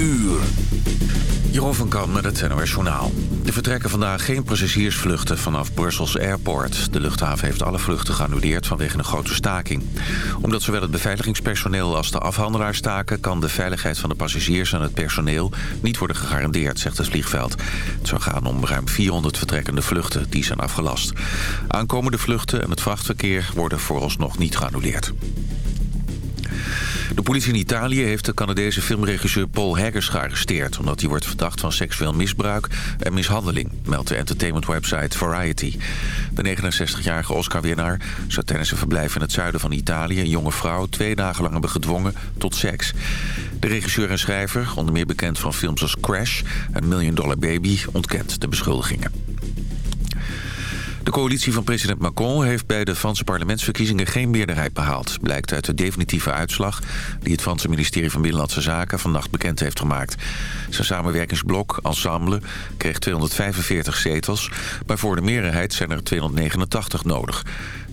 uur. Jeroen van Kan met het NOS Journaal. Er vertrekken vandaag geen passagiersvluchten vanaf Brussels Airport. De luchthaven heeft alle vluchten geannuleerd vanwege een grote staking. Omdat zowel het beveiligingspersoneel als de afhandelaars staken... kan de veiligheid van de passagiers en het personeel niet worden gegarandeerd, zegt het vliegveld. Het zou gaan om ruim 400 vertrekkende vluchten die zijn afgelast. Aankomende vluchten en het vrachtverkeer worden vooralsnog niet geannuleerd. De politie in Italië heeft de Canadese filmregisseur Paul Haggis gearresteerd... omdat hij wordt verdacht van seksueel misbruik en mishandeling... meldt de entertainmentwebsite Variety. De 69-jarige Oscar-winnaar zou tijdens een verblijf in het zuiden van Italië... een jonge vrouw twee dagen lang hebben gedwongen tot seks. De regisseur en schrijver, onder meer bekend van films als Crash... en Million Dollar Baby, ontkent de beschuldigingen. De coalitie van president Macron heeft bij de Franse parlementsverkiezingen geen meerderheid behaald. Blijkt uit de definitieve uitslag die het Franse ministerie van Binnenlandse Zaken vannacht bekend heeft gemaakt. Zijn samenwerkingsblok Ensemble kreeg 245 zetels, maar voor de meerderheid zijn er 289 nodig.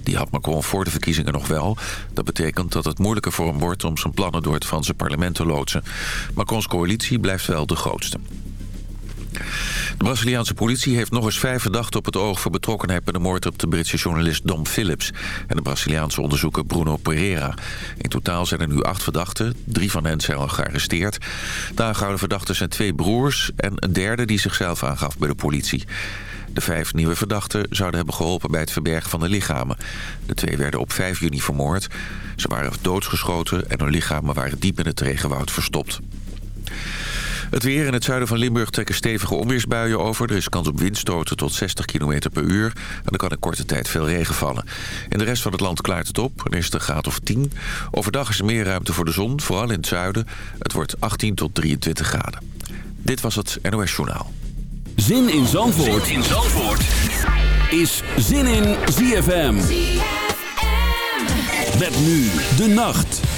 Die had Macron voor de verkiezingen nog wel. Dat betekent dat het moeilijker voor hem wordt om zijn plannen door het Franse parlement te loodsen. Macrons coalitie blijft wel de grootste. De Braziliaanse politie heeft nog eens vijf verdachten op het oog... voor betrokkenheid bij de moord op de Britse journalist Dom Phillips... en de Braziliaanse onderzoeker Bruno Pereira. In totaal zijn er nu acht verdachten. Drie van hen zijn al gearresteerd. De aangehouden verdachten zijn twee broers... en een derde die zichzelf aangaf bij de politie. De vijf nieuwe verdachten zouden hebben geholpen bij het verbergen van de lichamen. De twee werden op 5 juni vermoord. Ze waren doodsgeschoten en hun lichamen waren diep in het regenwoud verstopt. Het weer in het zuiden van Limburg trekken stevige onweersbuien over. Er is kans op windstoten tot 60 km per uur. En er kan in korte tijd veel regen vallen. In de rest van het land klaart het op. Er is een graad of 10. Overdag is er meer ruimte voor de zon, vooral in het zuiden. Het wordt 18 tot 23 graden. Dit was het NOS Journaal. Zin in Zandvoort, zin in Zandvoort. is Zin in ZFM. ZFM. Met nu de nacht.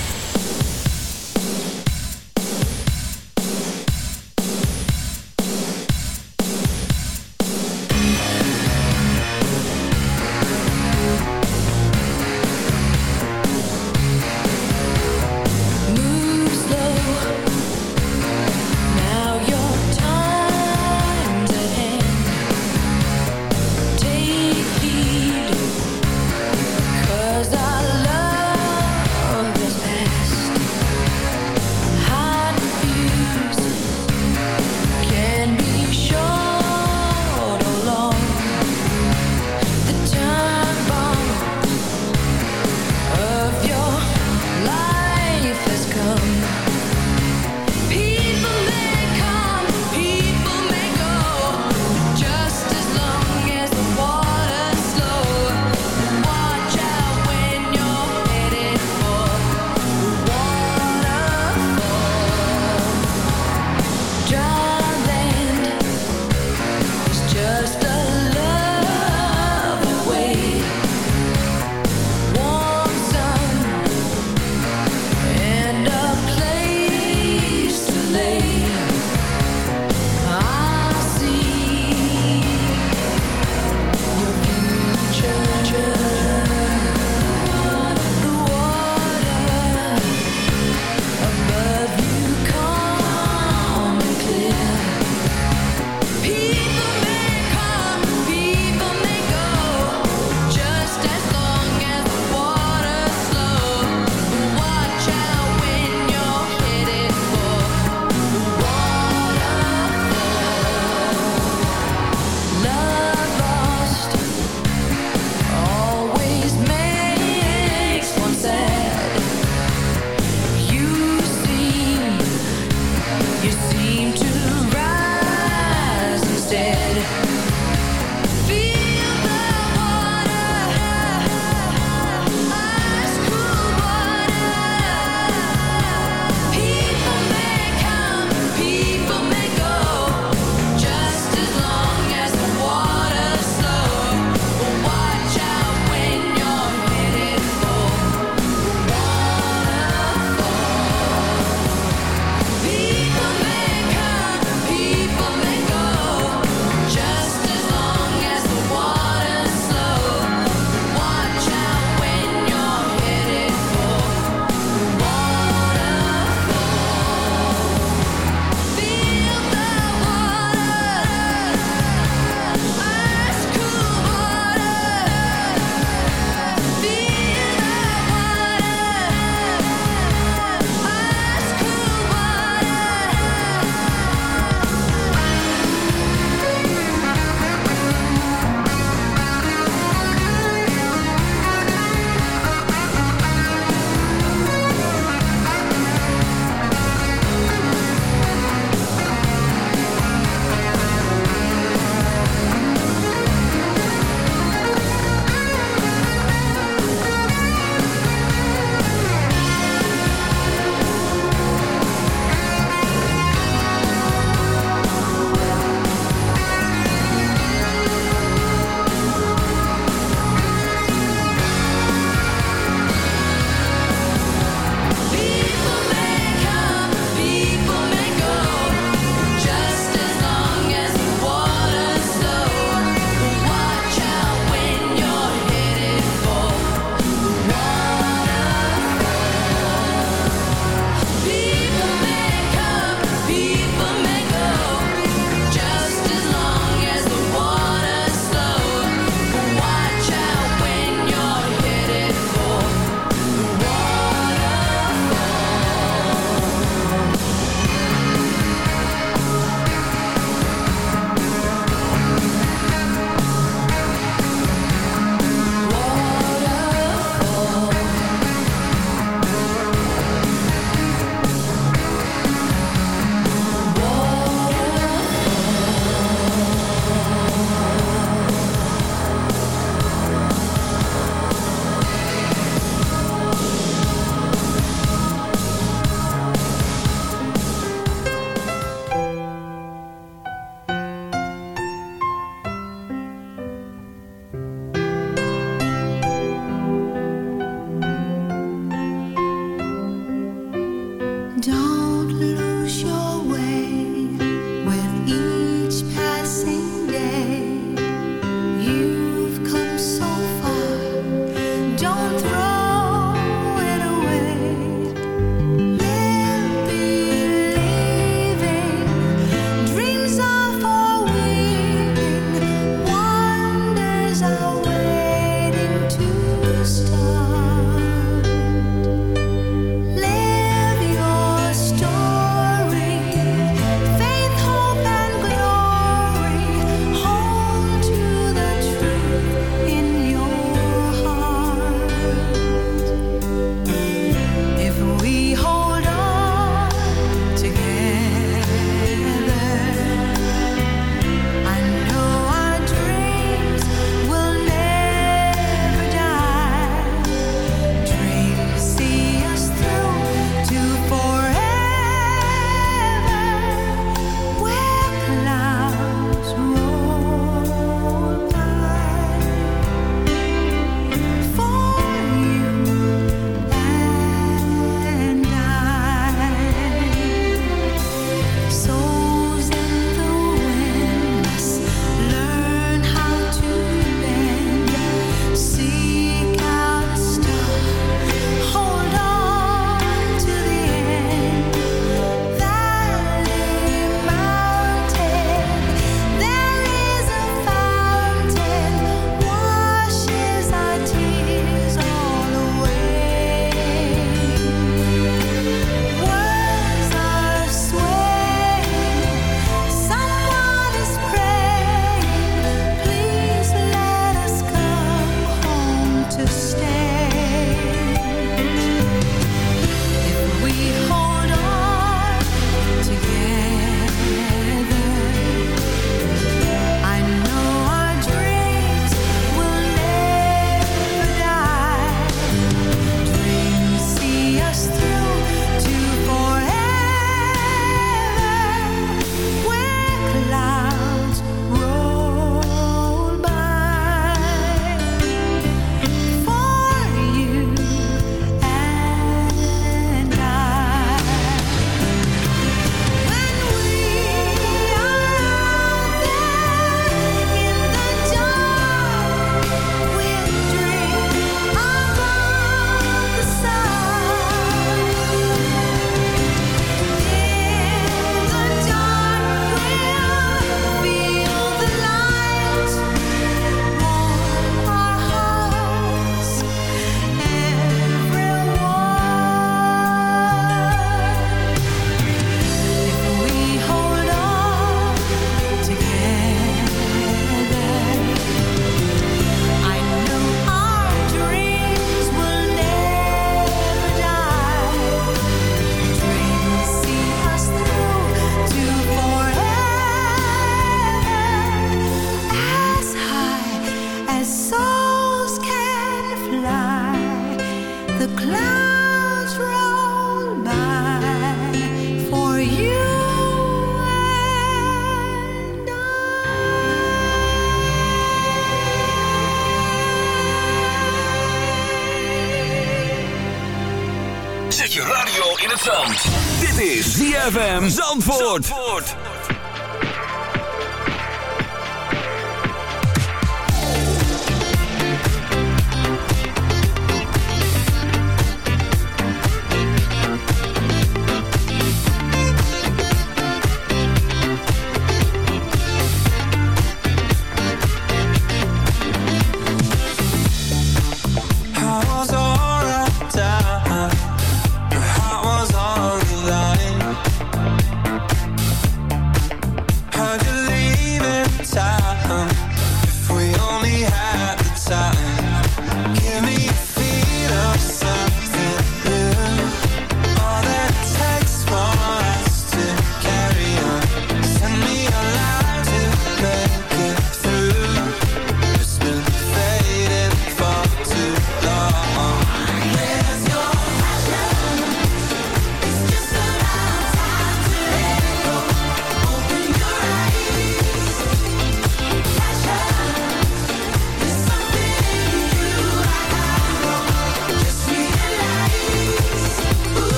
Zandvoort.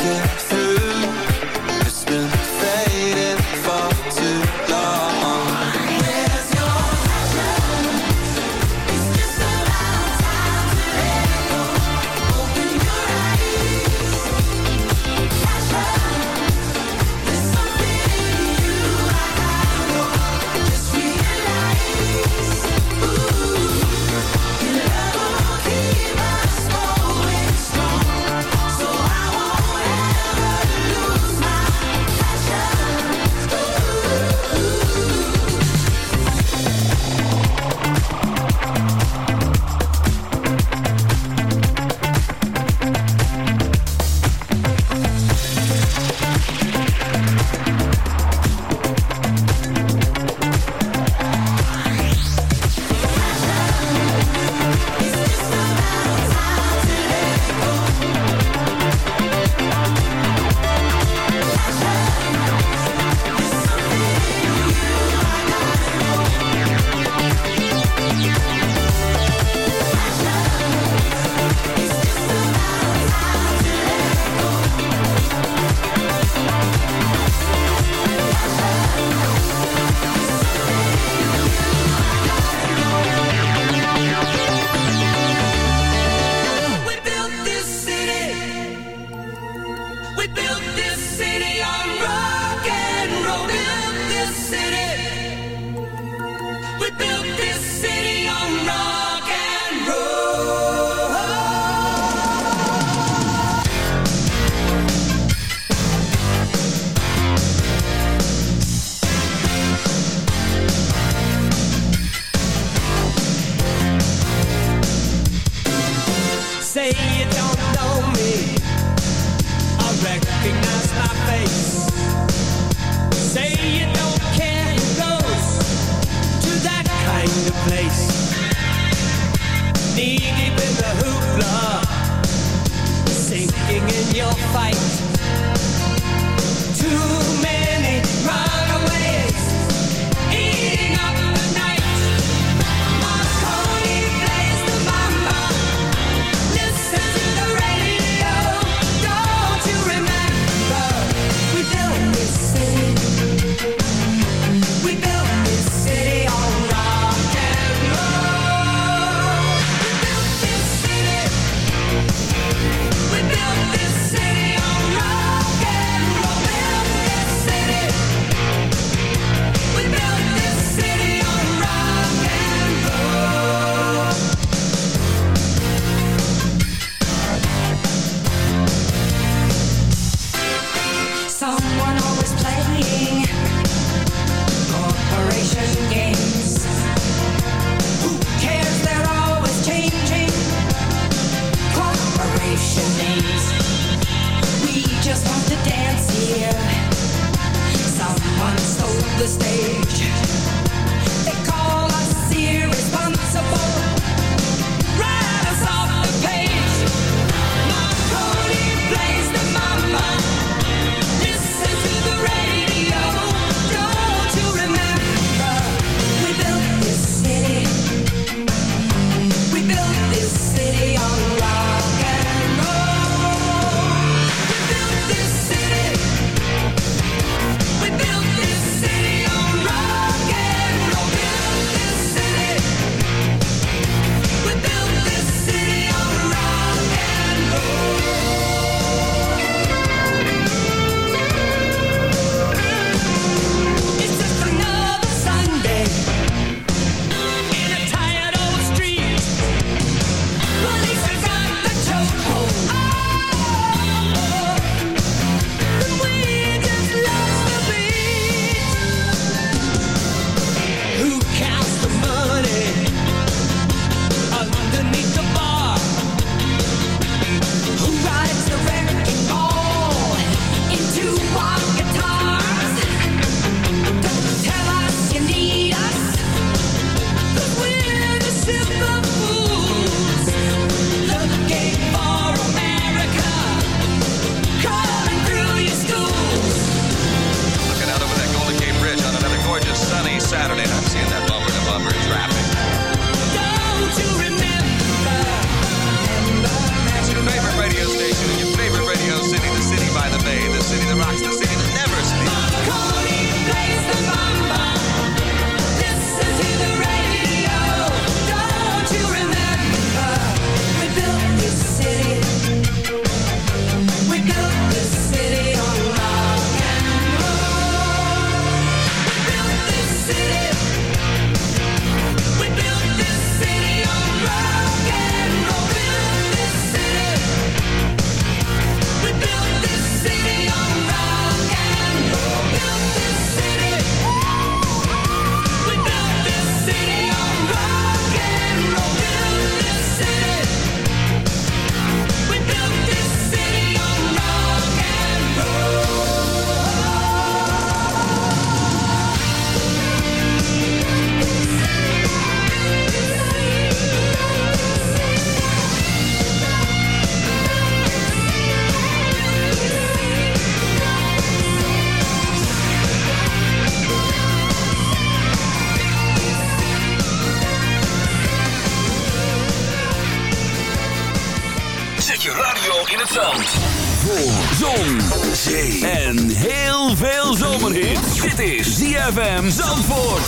kiss ZFM Zandvoort.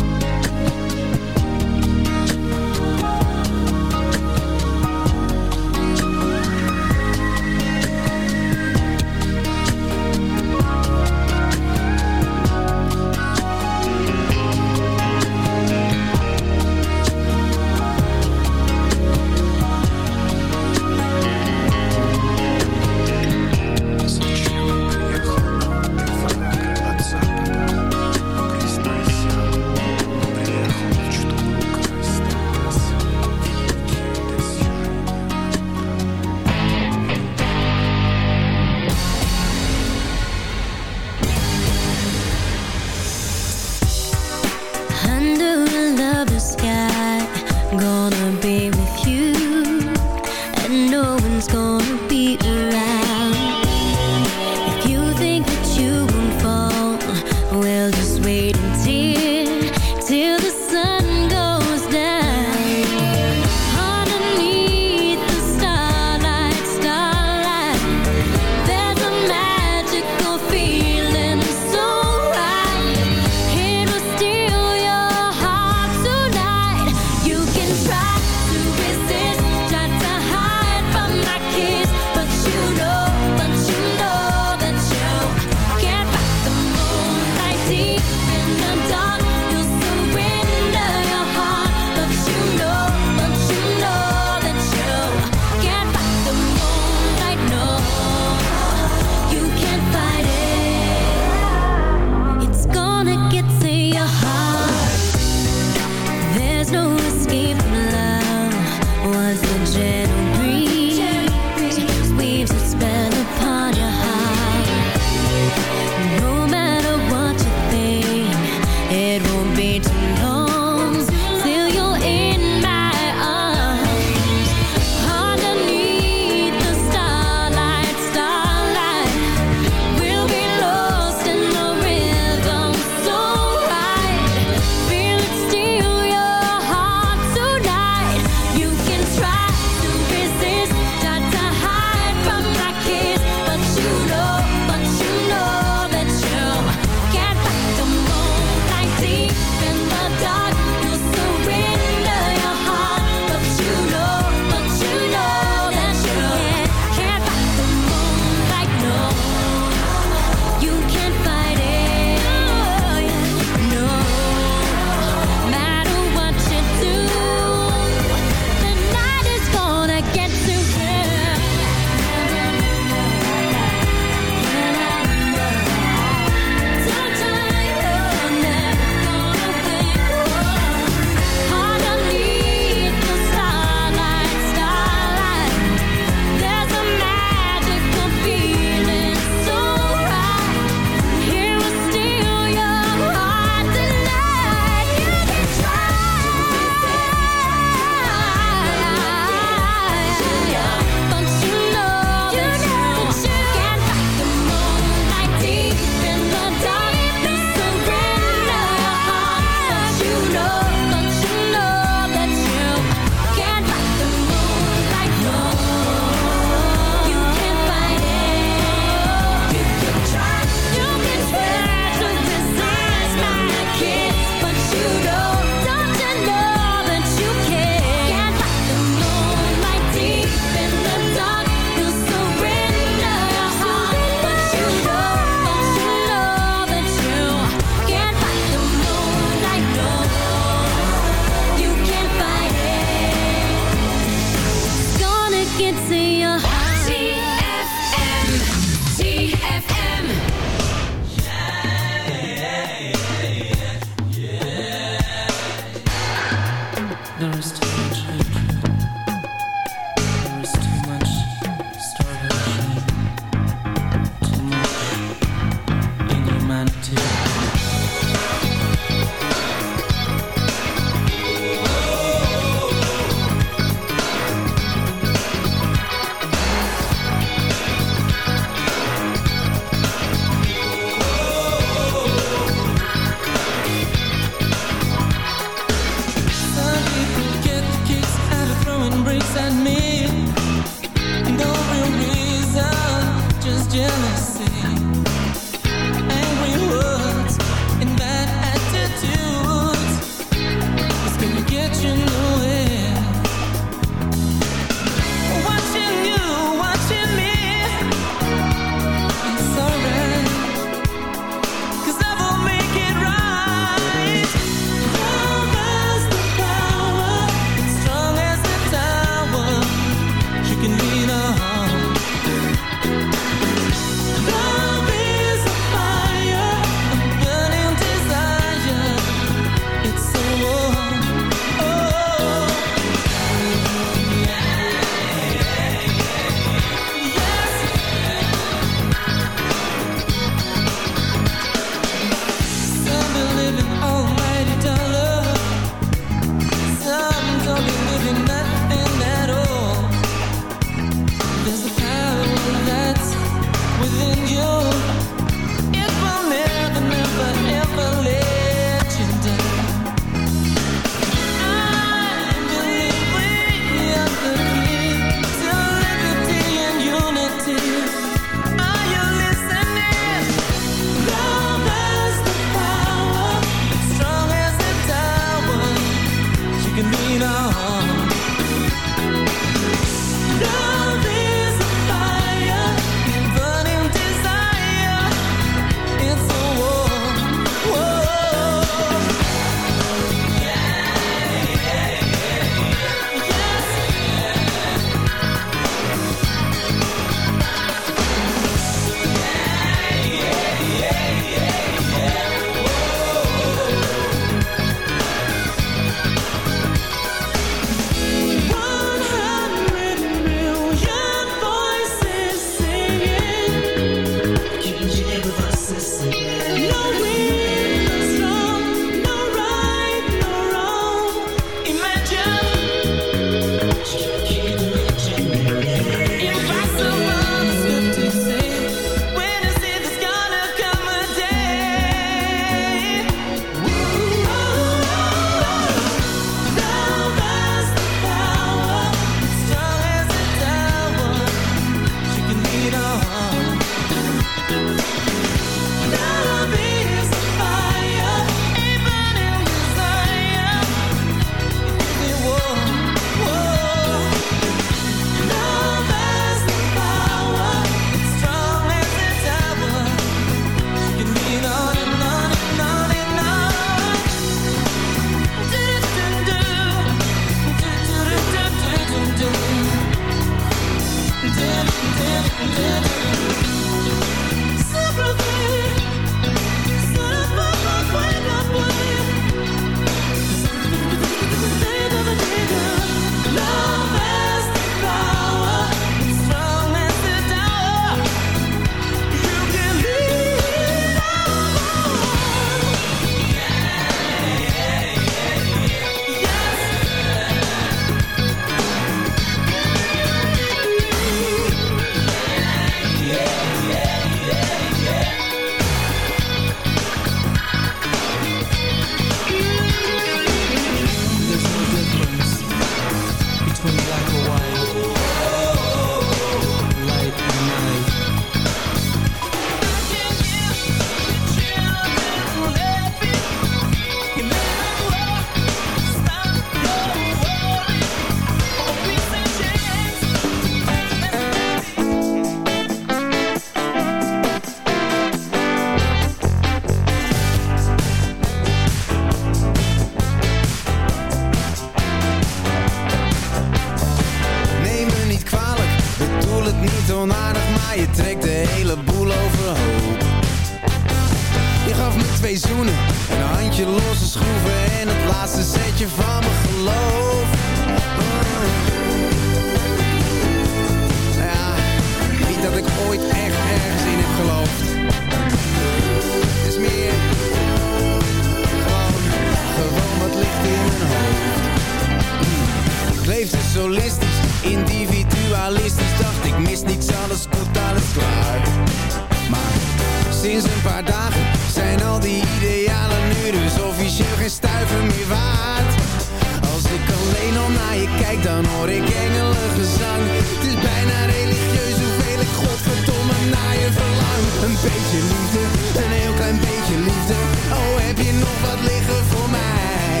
Als ik alleen al naar je kijk, dan hoor ik engelengezang. Het is bijna religieus hoeveel ik godverdomme naar je verlang. Een beetje liefde, een heel klein beetje liefde. Oh, heb je nog wat liggen voor mij?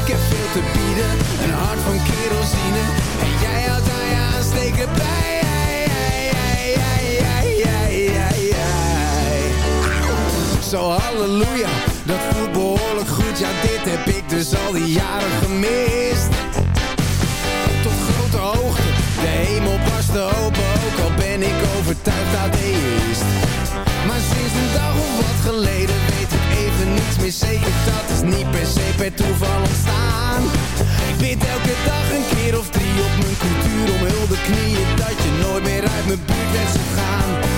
Ik heb veel te bieden, een hart van kerosine. En jij houdt aan je aansteken bij. Zo halleluja, dat voelt behoorlijk. Ja, dit heb ik dus al die jaren gemist. Tot grote hoogte, de hemel barstte open. Ook al ben ik overtuigd atheïst. Maar sinds een dag of wat geleden weet ik even niets meer zeker. Dat is niet per se per toeval ontstaan. Ik bid elke dag een keer of drie op mijn cultuur om hulde knieën. Dat je nooit meer uit mijn buurt bent zou gaan.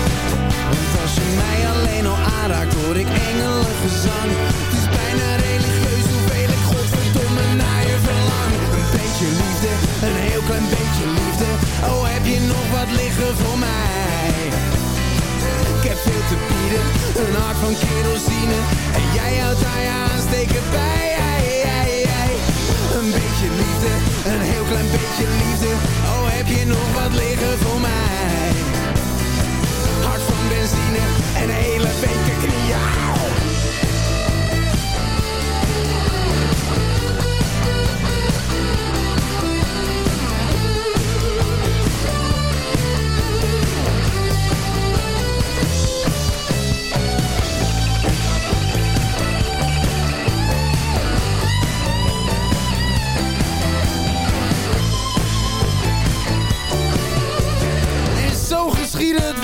Want als je mij alleen al aanraakt hoor ik engelengezang Het is bijna religieus hoeveel ik godverdomme naar je verlang. Een beetje liefde, een heel klein beetje liefde. Oh heb je nog wat liggen voor mij? Ik heb veel te bieden, een hart van kerosine. En jij houdt daar je aansteken bij Een beetje liefde, een heel klein beetje liefde. Oh heb je nog wat liggen voor mij benzine en hele weken knieën. waardoor ik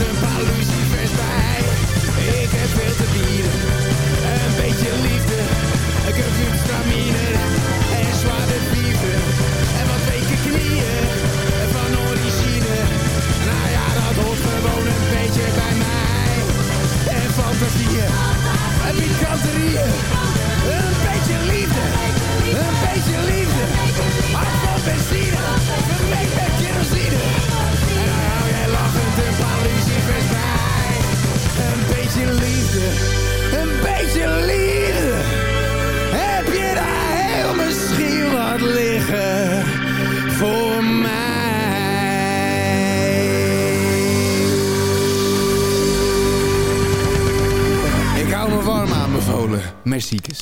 een paar lucifers bij. Ik heb veel te bieden, een beetje liefde. Ik heb vitamine en zware vieven. En wat weken knieën van origine. Nou ja, dat hoort gewoon een beetje bij mij. En fantasieën en pikanterieën. Liggen voor mij? Ik hou me warm aan mijn volen, merciekes.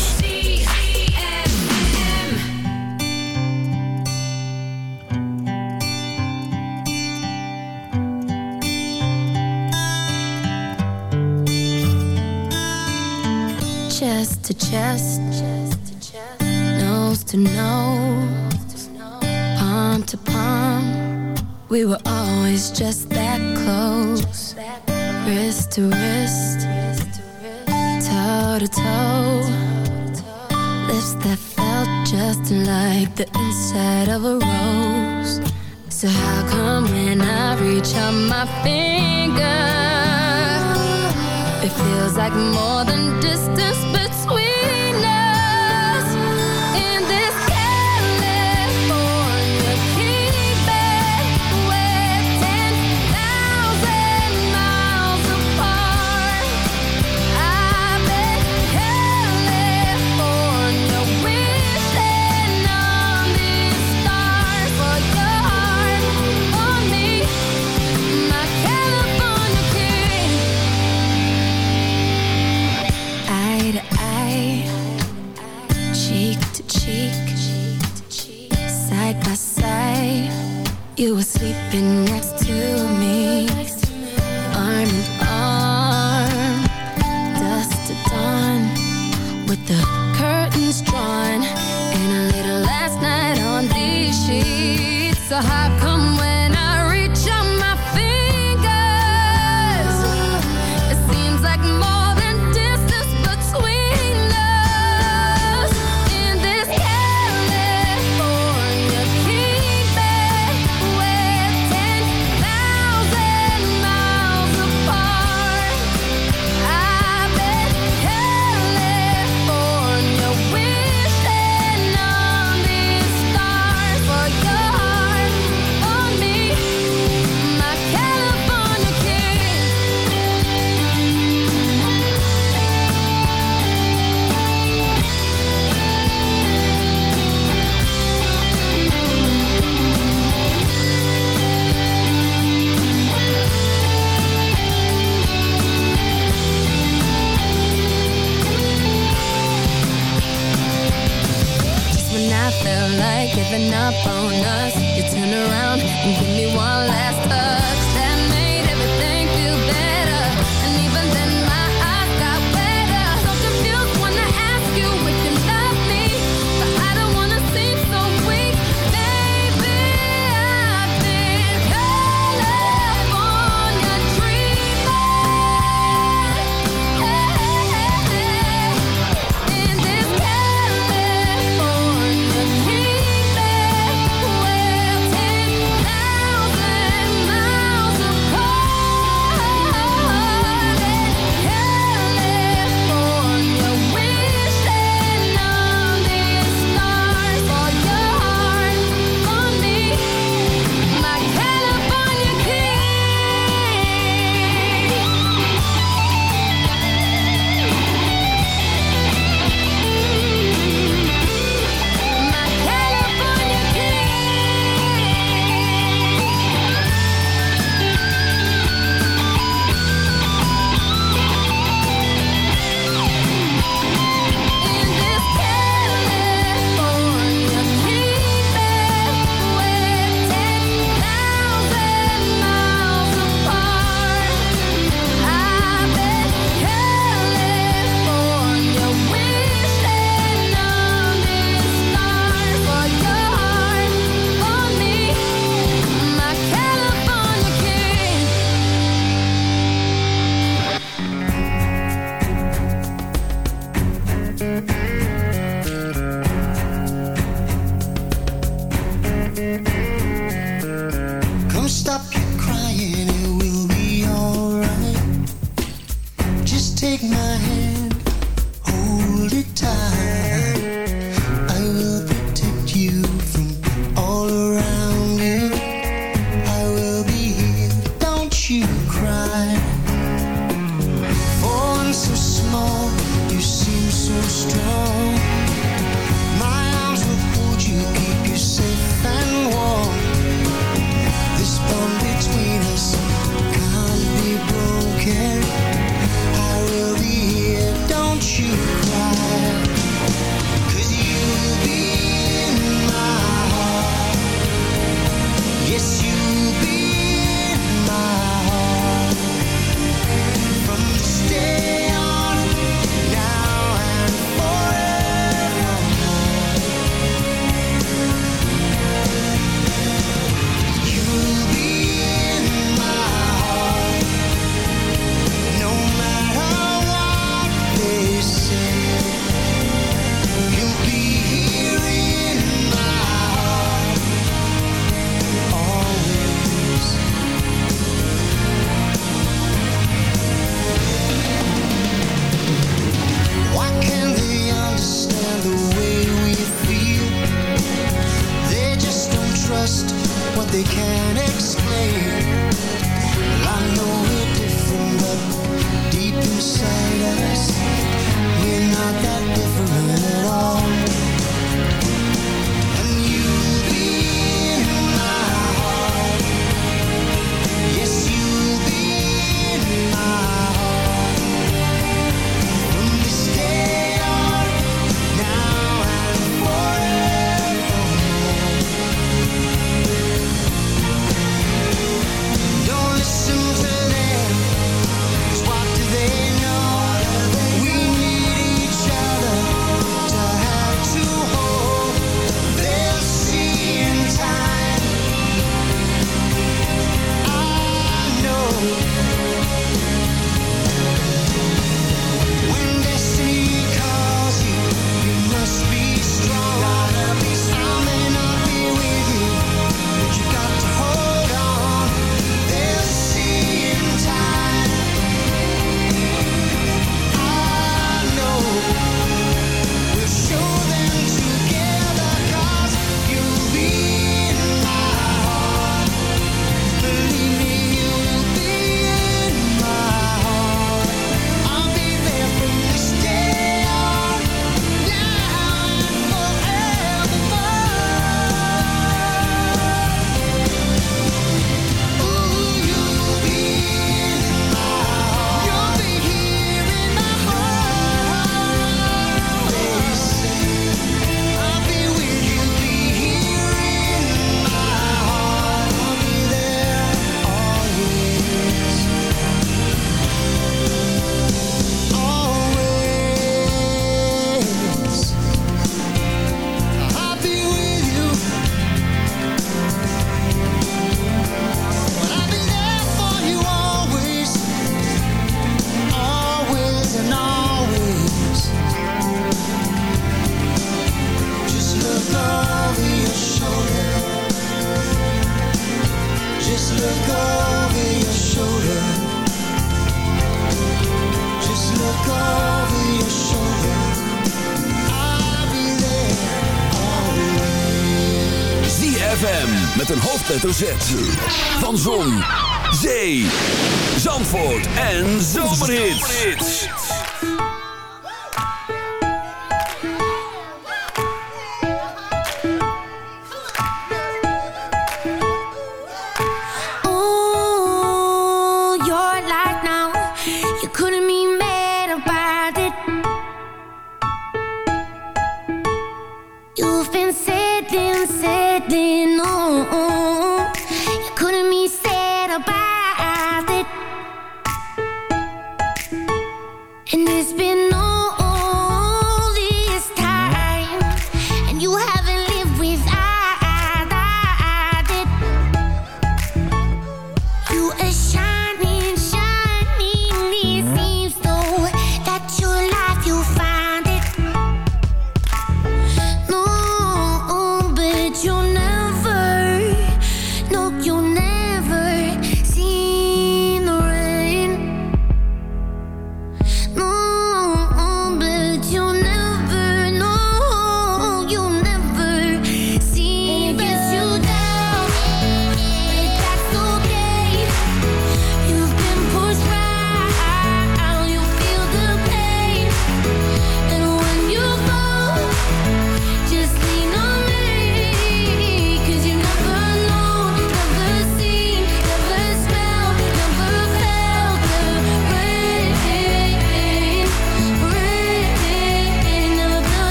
Van Zon,